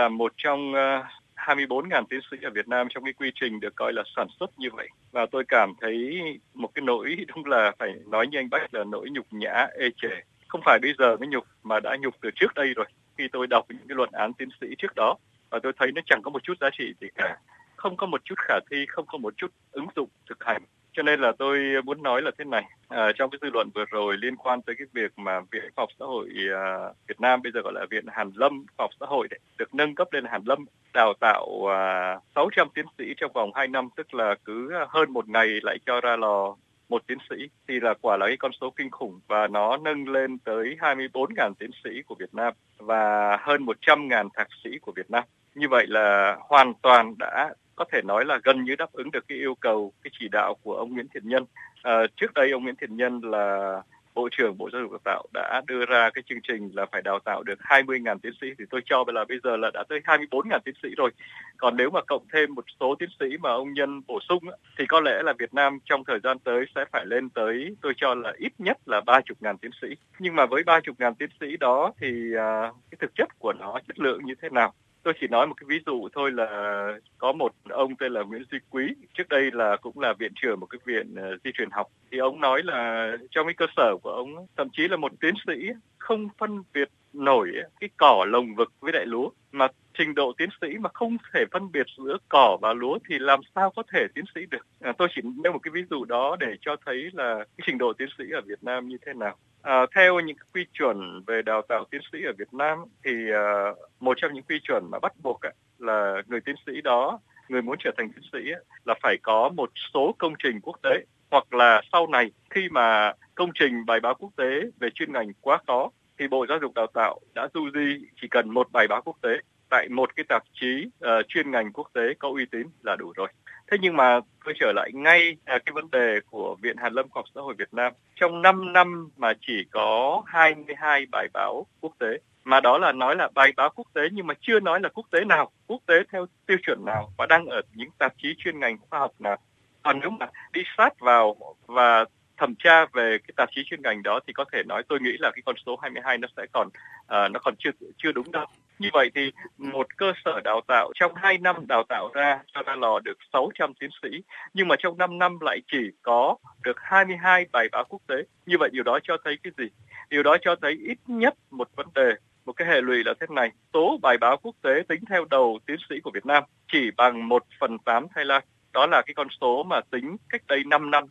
là một trong ờ, uh, 24.000 tiến sĩ ở Việt Nam trong cái quy trình được coi là sản xuất như vậy. Và tôi cảm thấy một cái nỗi đúng là phải nói như anh Bách là nỗi nhục nhã ê chề. Không phải bây giờ mới nhục mà đã nhục từ trước đây rồi khi tôi đọc những cái luận án tiến sĩ trước đó. Và tôi thấy nó chẳng có một chút giá trị gì cả. Không có một chút khả thi không có một chút ứng dụng thực hành cho nên là tôi muốn nói là thế này à, trong cái dư luận vừa rồi liên quan tới cái việc mà viện khoa học xã hội à, Việt Nam bây giờ gọi là viện Hàn Lâm khoa học xã hội đấy được nâng cấp lên Hàn Lâm đào tạo à, 600 tiến sĩ trong vòng 2 năm tức là cứ hơn một ngày lại cho ra lò một tiến sĩ thì là quả là cái con số kinh khủng và nó nâng lên tới 24.000 tiến sĩ của Việt Nam và hơn 100.000 thạc sĩ của Việt Nam. Như vậy là hoàn toàn đã có thể nói là gần như đáp ứng được cái yêu cầu, cái chỉ đạo của ông Nguyễn Thiện Nhân. À, trước đây ông Nguyễn Thiện Nhân là Bộ trưởng Bộ Giáo dục Đào tạo đã đưa ra cái chương trình là phải đào tạo được 20.000 tiến sĩ thì tôi cho là bây giờ là đã tới 24.000 tiến sĩ rồi. Còn nếu mà cộng thêm một số tiến sĩ mà ông Nhân bổ sung thì có lẽ là Việt Nam trong thời gian tới sẽ phải lên tới tôi cho là ít nhất là 30.000 tiến sĩ. Nhưng mà với 30.000 tiến sĩ đó thì à, cái thực chất của nó chất lượng như thế nào? Tôi chỉ nói một cái ví dụ thôi là có một ông tên là Nguyễn Duy Quý. Trước đây là cũng là viện trưởng một cái viện ờ, di truyền học. Thì ông nói là trong cái cơ sở của ông, thậm chí là một tiến sĩ không phân biệt nổi cái cỏ lồng vực với đại lúa, mà trình độ tiến sĩ mà không thể phân biệt giữa cỏ và lúa thì làm sao có thể tiến sĩ được? À, tôi chỉ nêu một cái ví dụ đó để cho thấy là cái trình độ tiến sĩ ở Việt Nam như thế nào. À, theo những quy chuẩn về đào tạo tiến sĩ ở Việt Nam thì à, một trong những quy chuẩn mà bắt buộc à, là người tiến sĩ đó, người muốn trở thành tiến sĩ à, là phải có một số công trình quốc tế. Hoặc là sau này khi mà công trình bài báo quốc tế về chuyên ngành quá khó thì Bộ Giáo dục Đào tạo đã du di chỉ cần một bài báo quốc tế tại một cái tạp chí uh, chuyên ngành quốc tế có uy tín là đủ rồi. Thế nhưng mà tôi trở lại ngay à, cái vấn đề của Viện Hàn Lâm Khoa học Xã hội Việt Nam. Trong 5 năm mà chỉ có 22 bài báo quốc tế, mà đó là nói là bài báo quốc tế nhưng mà chưa nói là quốc tế nào, quốc tế theo tiêu chuẩn nào và đang ở những tạp chí chuyên ngành khoa học nào. Còn nếu mà đi sát vào và thẩm tra về cái tạp chí chuyên ngành đó thì có thể nói tôi nghĩ là cái con số 22 nó sẽ còn uh, nó còn chưa chưa đúng đâu. Như vậy thì một cơ sở đào tạo trong 2 năm đào tạo ra cho ra lò được 600 tiến sĩ, nhưng mà trong 5 năm lại chỉ có được 22 bài báo quốc tế. Như vậy điều đó cho thấy cái gì? Điều đó cho thấy ít nhất một vấn đề một cái hệ lụy là thế này số bài báo quốc tế tính theo đầu tiến sĩ của Việt Nam chỉ bằng 1 phần 8 Thái Lan đó là cái con số mà tính cách đây 5 năm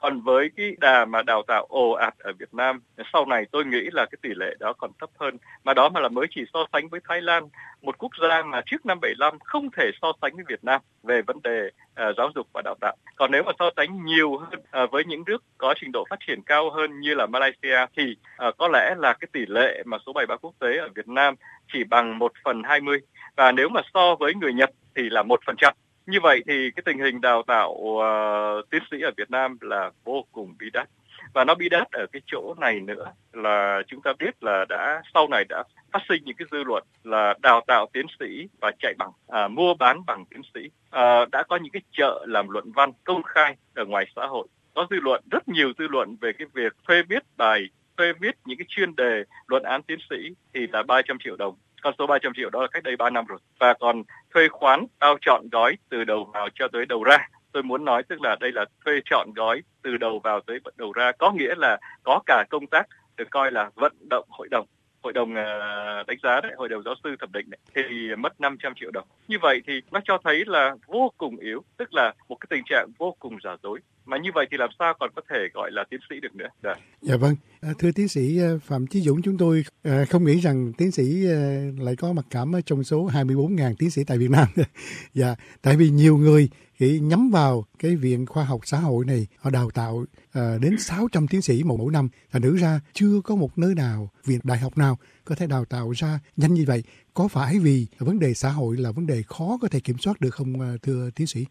còn với cái đà mà đào tạo ồ ạt ở Việt Nam sau này tôi nghĩ là cái tỷ lệ đó còn thấp hơn. Mà đó mà là mới chỉ so sánh với Thái Lan một quốc gia mà trước năm 75 không thể so sánh với Việt Nam về vấn đề uh, giáo dục và đào tạo. Còn nếu mà so sánh nhiều hơn uh, với những nước có trình độ phát triển cao hơn như là Malaysia thì uh, có lẽ là cái tỷ lệ mà số bài báo quốc tế ở Việt Nam chỉ bằng một phần hai mươi. Và nếu mà so với người Nhật thì là một phần trăm như vậy thì cái tình hình đào tạo uh, tiến sĩ ở Việt Nam là vô cùng bi đát. Và nó bi đát ở cái chỗ này nữa là chúng ta biết là đã sau này đã phát sinh những cái dư luận là đào tạo tiến sĩ và chạy bằng à, mua bán bằng tiến sĩ. À, đã có những cái chợ làm luận văn công khai ở ngoài xã hội. Có dư luận rất nhiều dư luận về cái việc phê viết bài phê viết những cái chuyên đề luận án tiến sĩ thì là 300 triệu đồng con số 300 triệu đó là cách đây 3 năm rồi và còn thuê khoán bao chọn gói từ đầu vào cho tới đầu ra tôi muốn nói tức là đây là thuê chọn gói từ đầu vào tới đầu ra có nghĩa là có cả công tác được coi là vận động hội đồng hội đồng ờ, đánh giá đấy, hội đồng giáo sư thẩm định đấy, thì mất 500 triệu đồng. Như vậy thì nó cho thấy là vô cùng yếu, tức là một cái tình trạng vô cùng giả dối. Mà như vậy thì làm sao còn có thể gọi là tiến sĩ được nữa? Dạ, dạ vâng, à, thưa tiến sĩ à, Phạm Chí Dũng, chúng tôi à, không nghĩ rằng tiến sĩ lại có mặc cảm trong số 24.000 tiến sĩ tại Việt Nam. dạ, tại vì nhiều người thì nhắm vào cái viện khoa học xã hội này họ đào tạo uh, đến 600 tiến sĩ một mỗi năm. Thành nữ ra chưa có một nơi nào viện đại học nào có thể đào tạo ra nhanh như vậy. Có phải vì vấn đề xã hội là vấn đề khó có thể kiểm soát được không thưa tiến sĩ?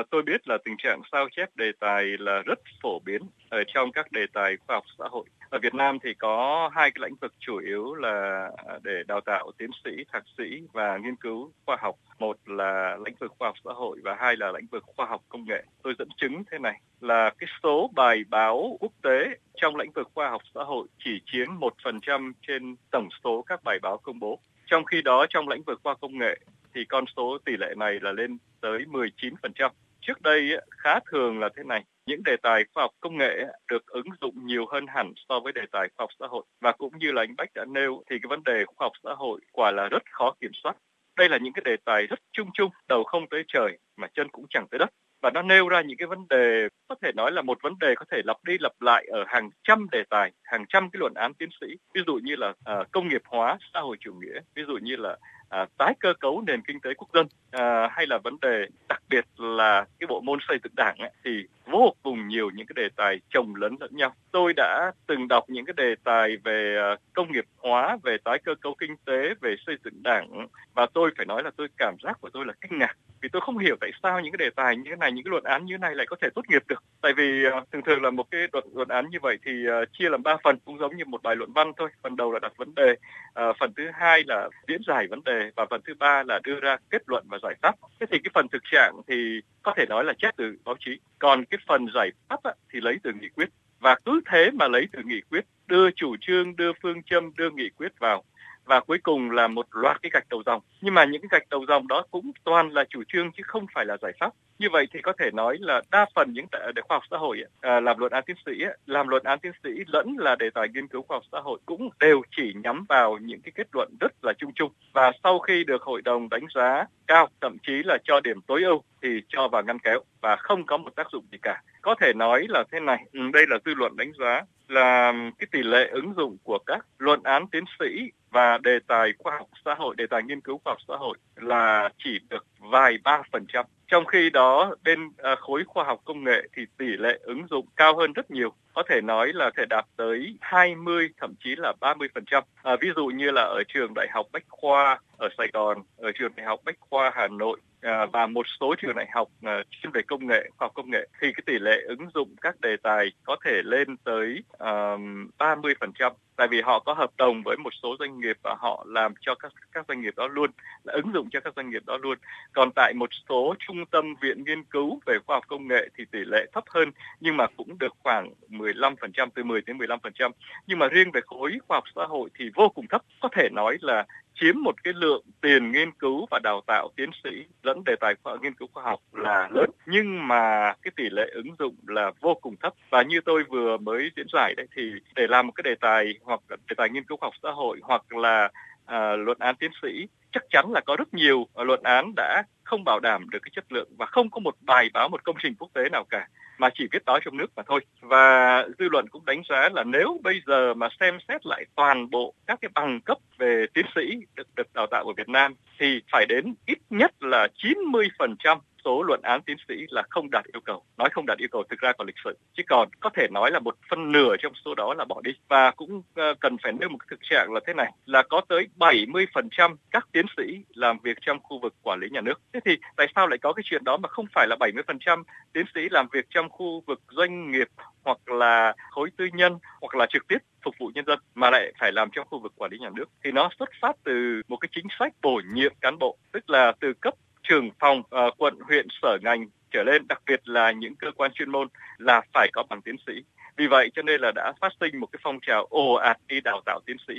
À, tôi biết là tình trạng sao chép đề tài là rất phổ biến ở trong các đề tài khoa học xã hội. Ở Việt Nam thì có hai cái lĩnh vực chủ yếu là để đào tạo tiến sĩ, thạc sĩ và nghiên cứu khoa học. Một là lĩnh vực khoa học xã hội và hai là lĩnh vực khoa học công nghệ. Tôi dẫn chứng thế này là cái số bài báo quốc tế trong lĩnh vực khoa học xã hội chỉ chiếm một phần trăm trên tổng số các bài báo công bố Trong khi đó trong lĩnh vực khoa công nghệ thì con số tỷ lệ này là lên tới 19%. Trước đây khá thường là thế này, những đề tài khoa học công nghệ được ứng dụng nhiều hơn hẳn so với đề tài khoa học xã hội và cũng như là anh Bách đã nêu thì cái vấn đề khoa học xã hội quả là rất khó kiểm soát. Đây là những cái đề tài rất chung chung, đầu không tới trời mà chân cũng chẳng tới đất và nó nêu ra những cái vấn đề có thể nói là một vấn đề có thể lặp đi lặp lại ở hàng trăm đề tài, hàng trăm cái luận án tiến sĩ. Ví dụ như là uh, công nghiệp hóa xã hội chủ nghĩa, ví dụ như là à, tái cơ cấu nền kinh tế quốc dân à, hay là vấn đề biệt là cái bộ môn xây dựng đảng ấy, thì vô cùng nhiều những cái đề tài chồng lấn lẫn nhau. Tôi đã từng đọc những cái đề tài về ờ, công nghiệp hóa, về tái cơ cấu kinh tế, về xây dựng đảng và tôi phải nói là tôi cảm giác của tôi là kinh ngạc vì tôi không hiểu tại sao những cái đề tài như thế này những cái luận án như thế này lại có thể tốt nghiệp được tại vì ờ, thường thường là một cái luận luận án như vậy thì ờ, chia làm ba phần cũng giống như một bài luận văn thôi phần đầu là đặt vấn đề à, phần thứ hai là diễn giải vấn đề và phần thứ ba là đưa ra kết luận và giải pháp. Thế thì cái phần thực trạng thì có thể nói là chép từ báo chí. Còn cái phần giải pháp á, thì lấy từ nghị quyết. Và cứ thế mà lấy từ nghị quyết đưa chủ trương đưa phương châm đưa nghị quyết vào và cuối cùng là một loạt cái gạch đầu dòng. Nhưng mà những cái gạch đầu dòng đó cũng toàn là chủ trương chứ không phải là giải pháp. Như vậy thì có thể nói là đa phần những để khoa học xã hội à, làm luận án tiến sĩ làm luận án tiến sĩ lẫn là đề tài nghiên cứu khoa học xã hội cũng đều chỉ nhắm vào những cái kết luận rất là chung chung. Và sau khi được hội đồng đánh giá cao thậm chí là cho điểm tối ưu thì cho vào ngăn kéo và không có một tác dụng gì cả có thể nói là thế này ừ, đây là dư luận đánh giá là cái tỷ lệ ứng dụng của các luận án tiến sĩ và đề tài khoa học xã hội, đề tài nghiên cứu khoa học xã hội là chỉ được vài ba phần trăm. Trong khi đó bên ờ, khối khoa học công nghệ thì tỷ lệ ứng dụng cao hơn rất nhiều, có thể nói là thể đạt tới 20 thậm chí là 30 phần trăm. À, ví dụ như là ở trường Đại học Bách khoa ở Sài Gòn, ở trường Đại học Bách khoa Hà Nội Ờ, và một số trường đại học ờ, chuyên về công nghệ, khoa học công nghệ thì cái tỷ lệ ứng dụng các đề tài có thể lên tới uh, 30%, tại vì họ có hợp đồng với một số doanh nghiệp và họ làm cho các các doanh nghiệp đó luôn là ứng dụng cho các doanh nghiệp đó luôn. Còn tại một số trung tâm viện nghiên cứu về khoa học công nghệ thì tỷ lệ thấp hơn nhưng mà cũng được khoảng 15% từ 10 đến 15% nhưng mà riêng về khối khoa học xã hội thì vô cùng thấp. Có thể nói là chiếm một cái lượng tiền nghiên cứu và đào tạo tiến sĩ lẫn đề tài khoa nghiên cứu khoa học là lớn. Nhưng mà cái tỷ lệ ứng dụng là vô cùng thấp. Và như tôi vừa mới diễn giải đấy thì để làm một cái đề tài hoặc đề tài nghiên cứu khoa học xã hội hoặc là à, luận án tiến sĩ chắc chắn là có rất nhiều ờ, luận án đã không bảo đảm được cái chất lượng và không có một bài báo một công trình quốc tế nào cả mà chỉ viết báo trong nước mà thôi. Và dư luận cũng đánh giá là nếu bây giờ mà xem xét lại toàn bộ các cái bằng cấp về tiến sĩ được, được đào tạo ở Việt Nam thì phải đến ít nhất là 90% số luận án tiến sĩ là không đạt yêu cầu. Nói không đạt yêu cầu thực ra còn lịch sử. Chứ còn có thể nói là một phân nửa trong số đó là bỏ đi. Và cũng ờ, cần phải nêu một thực trạng là thế này, là có tới 70% các tiến sĩ làm việc trong khu vực quản lý nhà nước. Thế thì tại sao lại có cái chuyện đó mà không phải là 70% tiến sĩ làm việc trong khu vực doanh nghiệp hoặc là khối tư nhân hoặc là trực tiếp phục vụ nhân dân mà lại phải làm trong khu vực quản lý nhà nước thì nó xuất phát từ một cái chính sách bổ nhiệm cán bộ tức là từ cấp trưởng phòng uh, quận huyện sở ngành trở lên đặc biệt là những cơ quan chuyên môn là phải có bằng tiến sĩ vì vậy cho nên là đã phát sinh một cái phong trào ồ ạt đi đào tạo tiến sĩ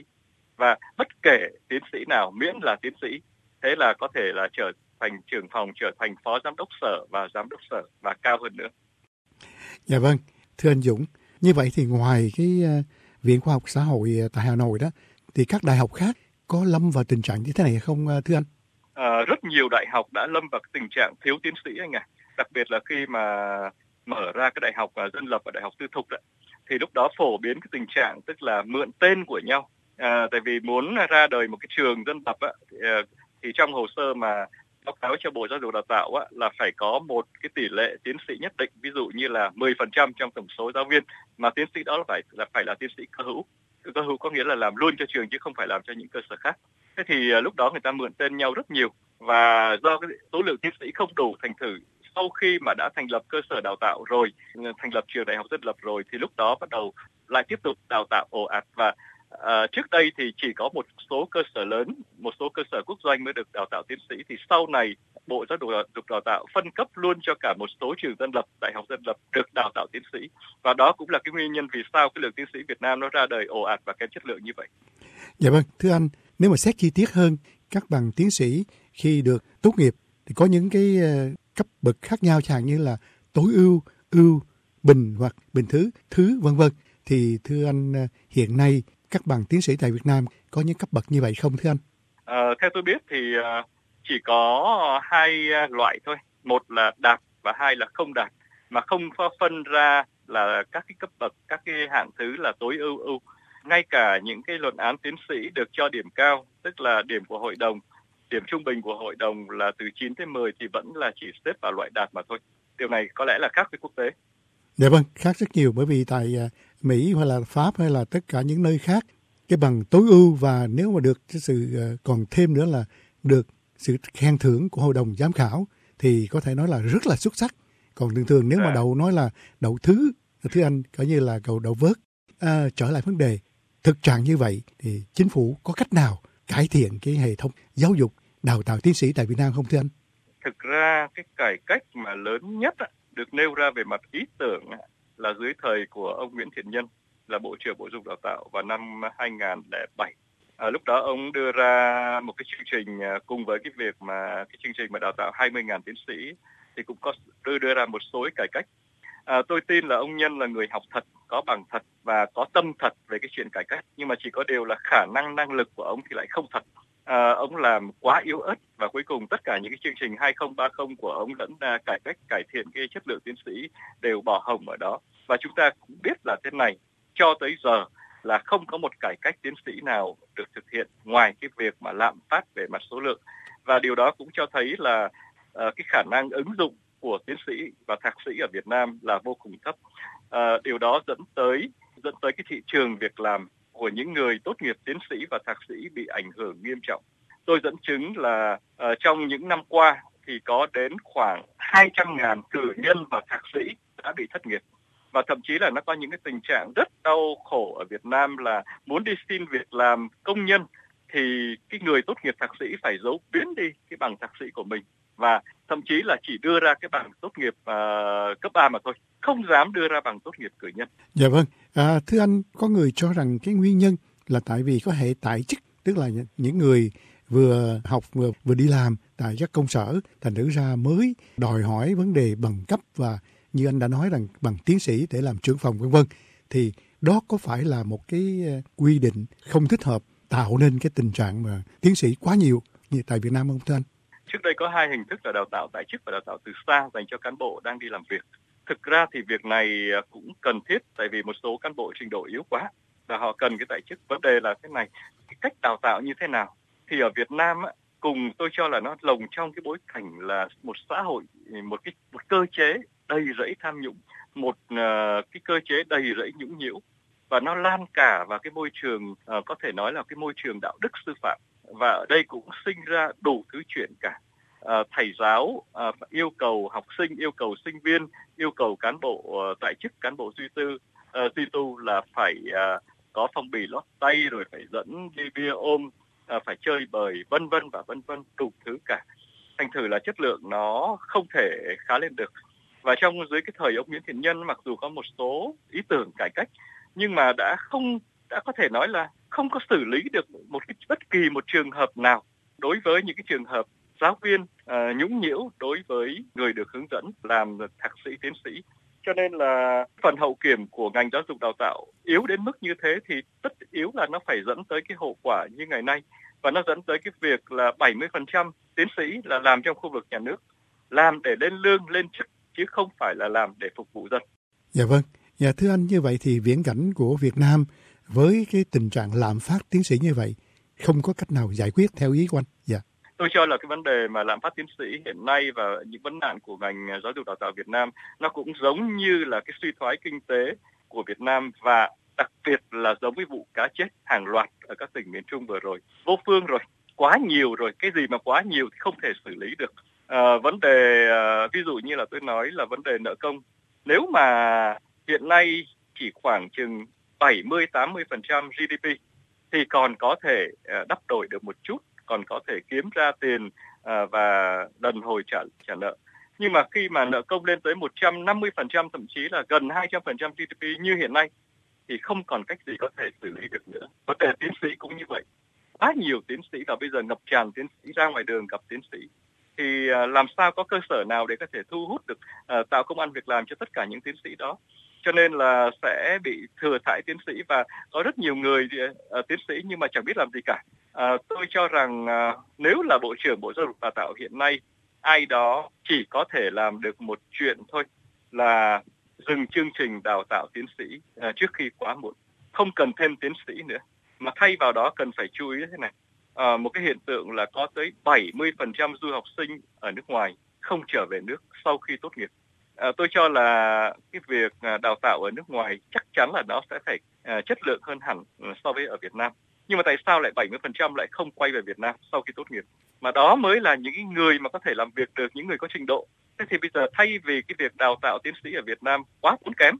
và bất kể tiến sĩ nào miễn là tiến sĩ thế là có thể là trở thành trưởng phòng trở thành phó giám đốc sở và giám đốc sở và cao hơn nữa. Dạ vâng, thưa anh Dũng, như vậy thì ngoài cái uh, viện khoa học xã hội ờ, tại Hà Nội đó thì các đại học khác có lâm vào tình trạng như thế này không thưa anh? À, rất nhiều đại học đã lâm vào tình trạng thiếu tiến sĩ anh ạ. À. Đặc biệt là khi mà mở ra cái đại học uh, dân lập và đại học tư thục đó, thì lúc đó phổ biến cái tình trạng tức là mượn tên của nhau. À, tại vì muốn ra đời một cái trường dân lập á, thì, ờ, thì trong hồ sơ mà báo cáo cho Bộ Giáo dục Đào tạo á, là phải có một cái tỷ lệ tiến sĩ nhất định, ví dụ như là 10% trong tổng số giáo viên mà tiến sĩ đó là phải là phải là tiến sĩ cơ hữu. Cơ hữu có nghĩa là làm luôn cho trường chứ không phải làm cho những cơ sở khác. Thế thì à, lúc đó người ta mượn tên nhau rất nhiều và do cái số lượng tiến sĩ không đủ thành thử sau khi mà đã thành lập cơ sở đào tạo rồi, ừ, thành lập trường đại học dân lập rồi thì lúc đó bắt đầu lại tiếp tục đào tạo ồ ạt và À, trước đây thì chỉ có một số cơ sở lớn, một số cơ sở quốc doanh mới được đào tạo tiến sĩ thì sau này Bộ Giáo dục Đào tạo phân cấp luôn cho cả một số trường dân lập, đại học dân lập được đào tạo tiến sĩ. Và đó cũng là cái nguyên nhân vì sao cái lượng tiến sĩ Việt Nam nó ra đời ồ ạt và kém chất lượng như vậy. Dạ vâng, thưa anh, nếu mà xét chi tiết hơn các bằng tiến sĩ khi được tốt nghiệp thì có những cái ờ, cấp bậc khác nhau chẳng như là tối ưu, ưu, bình hoặc bình thứ, thứ vân vân. Thì thưa anh ờ, hiện nay các bằng tiến sĩ tại Việt Nam có những cấp bậc như vậy không thưa anh? À, theo tôi biết thì chỉ có hai loại thôi, một là đạt và hai là không đạt mà không phân ra là các cái cấp bậc các cái hạng thứ là tối ưu ưu ngay cả những cái luận án tiến sĩ được cho điểm cao tức là điểm của hội đồng điểm trung bình của hội đồng là từ 9 tới 10 thì vẫn là chỉ xếp vào loại đạt mà thôi điều này có lẽ là khác với quốc tế Dạ vâng, khác rất nhiều bởi vì tại à, Mỹ hay là Pháp hay là tất cả những nơi khác cái bằng tối ưu và nếu mà được cái sự à, còn thêm nữa là được sự khen thưởng của hội đồng giám khảo thì có thể nói là rất là xuất sắc. Còn thường thường nếu mà dạ. đậu nói là đậu thứ, thứ anh coi như là cầu đậu vớt. À, trở lại vấn đề, thực trạng như vậy thì chính phủ có cách nào cải thiện cái hệ thống giáo dục đào tạo tiến sĩ tại Việt Nam không thưa anh? Thực ra cái cải cách mà lớn nhất được nêu ra về mặt ý tưởng là dưới thời của ông Nguyễn Thiện Nhân là Bộ trưởng Bộ Giáo dục Đào tạo vào năm 2007 À, lúc đó ông đưa ra một cái chương trình à, cùng với cái việc mà cái chương trình mà đào tạo 20.000 tiến sĩ thì cũng có đưa đưa ra một số cải cách. À, tôi tin là ông Nhân là người học thật, có bằng thật và có tâm thật về cái chuyện cải cách. Nhưng mà chỉ có điều là khả năng năng lực của ông thì lại không thật. À, ông làm quá yếu ớt và cuối cùng tất cả những cái chương trình 2030 của ông lẫn ra cải cách cải thiện cái chất lượng tiến sĩ đều bỏ hồng ở đó. Và chúng ta cũng biết là thế này, cho tới giờ là không có một cải cách tiến sĩ nào được thực hiện ngoài cái việc mà lạm phát về mặt số lượng và điều đó cũng cho thấy là uh, cái khả năng ứng dụng của tiến sĩ và thạc sĩ ở Việt Nam là vô cùng thấp à, điều đó dẫn tới dẫn tới cái thị trường việc làm của những người tốt nghiệp tiến sĩ và thạc sĩ bị ảnh hưởng nghiêm trọng. Tôi dẫn chứng là uh, trong những năm qua thì có đến khoảng 200.000 cử nhân và thạc sĩ đã bị thất nghiệp và thậm chí là nó có những cái tình trạng rất đau khổ ở Việt Nam là muốn đi xin việc làm công nhân thì cái người tốt nghiệp thạc sĩ phải giấu biến đi cái bằng thạc sĩ của mình và thậm chí là chỉ đưa ra cái bằng tốt nghiệp uh, cấp 3 mà thôi, không dám đưa ra bằng tốt nghiệp cử nhân. Dạ vâng, à, thưa anh, có người cho rằng cái nguyên nhân là tại vì có hệ tại chức, tức là những người vừa học vừa vừa đi làm tại các công sở, thành thử ra mới đòi hỏi vấn đề bằng cấp và như anh đã nói rằng bằng tiến sĩ để làm trưởng phòng vân vân thì đó có phải là một cái ờ, quy định không thích hợp tạo nên cái tình trạng mà tiến sĩ quá nhiều như tại Việt Nam không thưa anh? Trước đây có hai hình thức là đào tạo tại chức và đào tạo từ xa dành cho cán bộ đang đi làm việc. Thực ra thì việc này à, cũng cần thiết tại vì một số cán bộ trình độ yếu quá và họ cần cái tại chức. Vấn đề là thế này, cái cách đào tạo như thế nào? Thì ở Việt Nam cùng tôi cho là nó lồng trong cái bối cảnh là một xã hội ừ, một cái một cơ chế đầy rẫy tham nhũng một uh, cái cơ chế đầy rẫy nhũng nhiễu và nó lan cả vào cái môi trường uh, có thể nói là cái môi trường đạo đức sư phạm. Và ở đây cũng sinh ra đủ thứ chuyện cả. Uh, thầy giáo uh, yêu cầu học sinh yêu cầu sinh viên yêu cầu cán bộ uh, tại chức cán bộ duy tư. Uh, duy tu là phải uh, có phong bì lót tay rồi phải dẫn đi bia ôm uh, phải chơi bời vân vân và vân vân đủ thứ cả. Thành thử là chất lượng nó không thể khá lên được. Và trong dưới cái thời ông Nguyễn Thiện Nhân mặc dù có một số ý tưởng cải cách nhưng mà đã không đã có thể nói là không có xử lý được một cái bất kỳ một trường hợp nào đối với những cái trường hợp giáo viên uh, nhũng nhiễu đối với người được hướng dẫn làm thạc sĩ tiến sĩ cho nên là phần hậu kiểm của ngành giáo dục đào tạo yếu đến mức như thế thì tất yếu là nó phải dẫn tới cái hậu quả như ngày nay và nó dẫn tới cái việc là 70% tiến sĩ là làm trong khu vực nhà nước làm để lên lương lên chức chứ không phải là làm để phục vụ dân. Dạ vâng. Dạ thưa anh như vậy thì viễn cảnh của Việt Nam với cái tình trạng lạm phát tiến sĩ như vậy không có cách nào giải quyết theo ý của anh. Dạ. Tôi cho là cái vấn đề mà lạm phát tiến sĩ hiện nay và những vấn nạn của ngành giáo dục đào tạo Việt Nam nó cũng giống như là cái suy thoái kinh tế của Việt Nam và đặc biệt là giống với vụ cá chết hàng loạt ở các tỉnh miền Trung vừa rồi. Vô phương rồi, quá nhiều rồi, cái gì mà quá nhiều thì không thể xử lý được. À, vấn đề à, ví dụ như là tôi nói là vấn đề nợ công. Nếu mà hiện nay chỉ khoảng chừng 70 80% GDP thì còn có thể ờ, đắp đổi được một chút, còn có thể kiếm ra tiền ờ, và đần hồi trả trả nợ. Nhưng mà khi mà nợ công lên tới 150% thậm chí là gần 200% GDP như hiện nay thì không còn cách gì có thể xử lý được nữa. Vấn đề tiến sĩ cũng như vậy quá nhiều tiến sĩ và bây giờ ngập tràn tiến sĩ ra ngoài đường gặp tiến sĩ thì ờ, làm sao có cơ sở nào để có thể thu hút được tạo công an việc làm cho tất cả những tiến sĩ đó cho nên là sẽ bị thừa thãi tiến sĩ và có rất nhiều người uh, tiến sĩ nhưng mà chẳng biết làm gì cả. Uh, tôi cho rằng uh, nếu là bộ trưởng bộ giáo dục đào tạo hiện nay ai đó chỉ có thể làm được một chuyện thôi là dừng chương trình đào tạo tiến sĩ uh, trước khi quá muộn, không cần thêm tiến sĩ nữa mà thay vào đó cần phải chú ý thế này. À, một cái hiện tượng là có tới 70% du học sinh ở nước ngoài không trở về nước sau khi tốt nghiệp À, tôi cho là cái việc ờ, đào tạo ở nước ngoài chắc chắn là nó sẽ phải à, chất lượng hơn hẳn ừ, so với ở Việt Nam. Nhưng mà tại sao lại 70% lại không quay về Việt Nam sau khi tốt nghiệp? Mà đó mới là những người mà có thể làm việc được, những người có trình độ. Thế thì bây giờ thay vì cái việc đào tạo tiến sĩ ở Việt Nam quá tốn kém,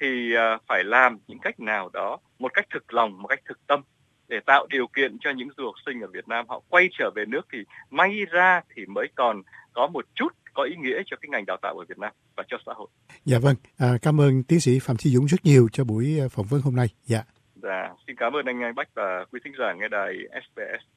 thì phải làm những cách nào đó, một cách thực lòng, một cách thực tâm để tạo điều kiện cho những du học sinh ở Việt Nam họ quay trở về nước thì may ra thì mới còn có một chút có ý nghĩa cho cái ngành đào tạo ở Việt Nam và cho xã hội. Dạ vâng, à, cảm ơn tiến sĩ Phạm Chí Dũng rất nhiều cho buổi à, phỏng vấn hôm nay. Dạ. Dạ, xin cảm ơn anh Anh Bách và quý thính giả nghe đài SBS.